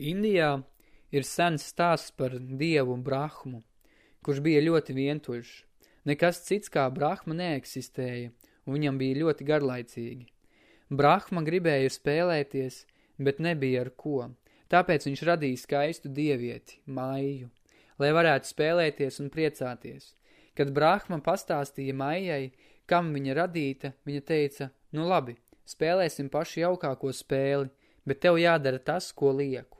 Indijā ir sens stāsts par dievu Brahmu, kurš bija ļoti vientuļš. Nekas cits kā Brahma neeksistēja, un viņam bija ļoti garlaicīgi. Brahma gribēja spēlēties, bet nebija ar ko, tāpēc viņš radīja skaistu dievieti, Maiju, lai varētu spēlēties un priecāties. Kad Brahma pastāstīja Maijai, kam viņa radīta, viņa teica, nu labi, spēlēsim pašu jaukāko spēli, bet tev jādara tas, ko lieku.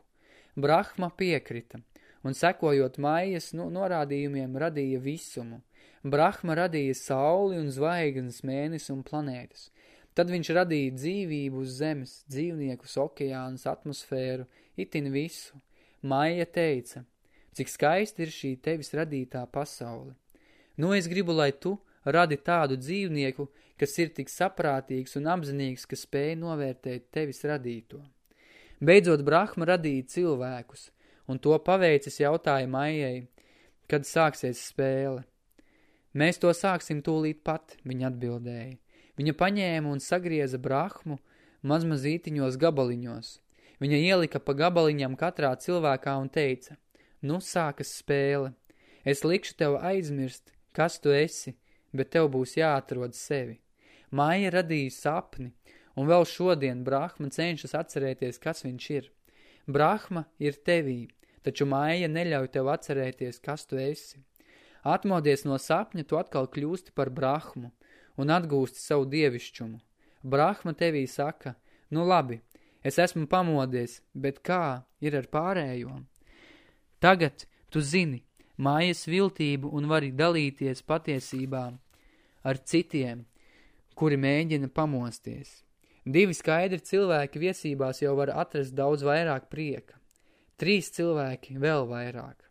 Brahma piekrita, un sekojot maijas nu, norādījumiem radīja visumu. Brahma radīja sauli un zvaigznes, mēnesi un planētas. Tad viņš radīja dzīvību uz zemes, dzīvniekus, okeānus, atmosfēru, itin visu. Maija teica, cik skaisti ir šī tevis radītā pasaule. Nu es gribu, lai tu radi tādu dzīvnieku, kas ir tik saprātīgs un apzinīgs, ka spēj novērtēt tevis radīto. Beidzot Brahma radīja cilvēkus, un to paveicis jautāja Maijai, kad sāksies spēle. Mēs to sāksim tūlīt pat, viņa atbildēja. Viņa paņēma un sagrieza Brahmu mazmazītiņos gabaliņos. Viņa ielika pa gabaliņam katrā cilvēkā un teica, nu sākas spēle. Es likšu tev aizmirst, kas tu esi, bet tev būs jāatrod sevi. Māja radīja sapni, un vēl šodien Brahma cenšas atcerēties, kas viņš ir. Brahma ir tevī, taču māja neļauj tev atcerēties, kas tu esi. Atmodies no sapņa, tu atkal kļūsti par Brahmu un atgūsti savu dievišķumu. Brahma tevī saka, nu labi, es esmu pamodies, bet kā ir ar pārējo? Tagad tu zini mājas viltību un vari dalīties patiesībā ar citiem, kuri mēģina pamosties. Divi skaidri cilvēki viesībās jau var atrast daudz vairāk prieka. Trīs cilvēki vēl vairāk.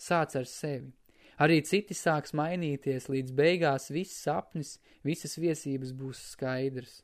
Sāc ar sevi. Arī citi sāks mainīties, līdz beigās viss sapnis, visas viesības būs skaidrs.